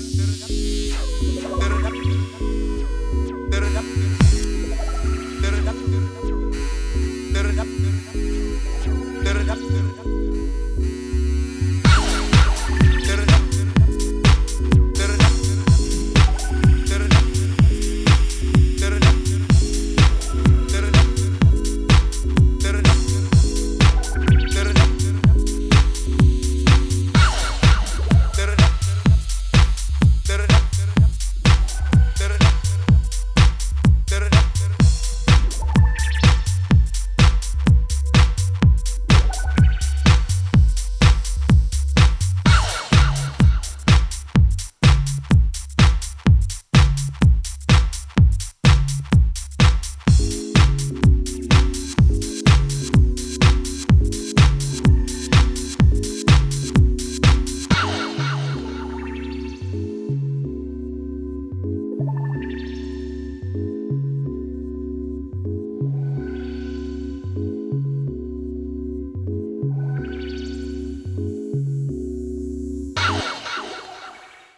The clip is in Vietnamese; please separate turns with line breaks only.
Terus kan?